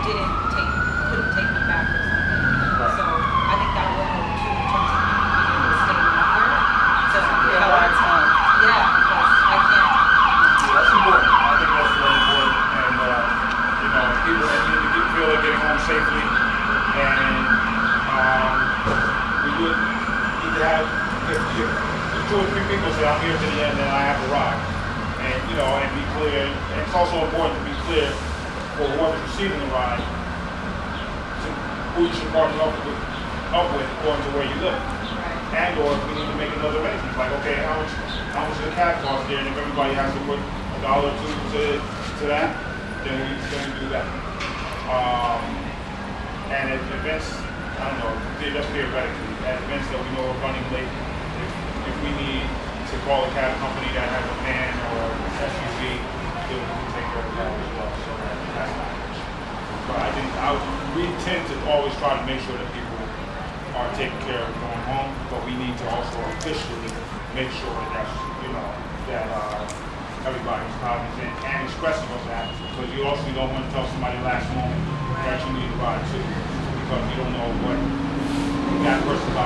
didn't take couldn't take me back or something. So I think that will help too in terms of me being able to stay longer. So yeah, you know, right. yeah, because I can't. Yeah, that's important. I think that's really important, and uh, you know, people that need to feel like getting home safely, and um, we would need to have if, if, two or three people say I'm here to the end and I have a ride, and you know, and be clear. And it's also important to be clear for whoever's receiving the ride, to who you should partner up with, up with according to where you live. And or if we need to make another arrangement, like, okay, how much, how much does the cab cost there, and if everybody has to put a dollar or two to, to that, then we, then we do that. Um, and at events, I don't know, the- just theoretically, at events that we know are running late, if, if we need to call a cab company that has a van or SUV, then we can take care of that as well, so that, that's not an issue. But I think, I, would- we tend to always try to make sure that people are taken care of going home, but we need to also officially make sure that you know, that, uh, everybody's cognizant and expressing of that, because you also don't want to tell somebody last moment that you need a ride too, because you don't know what that person's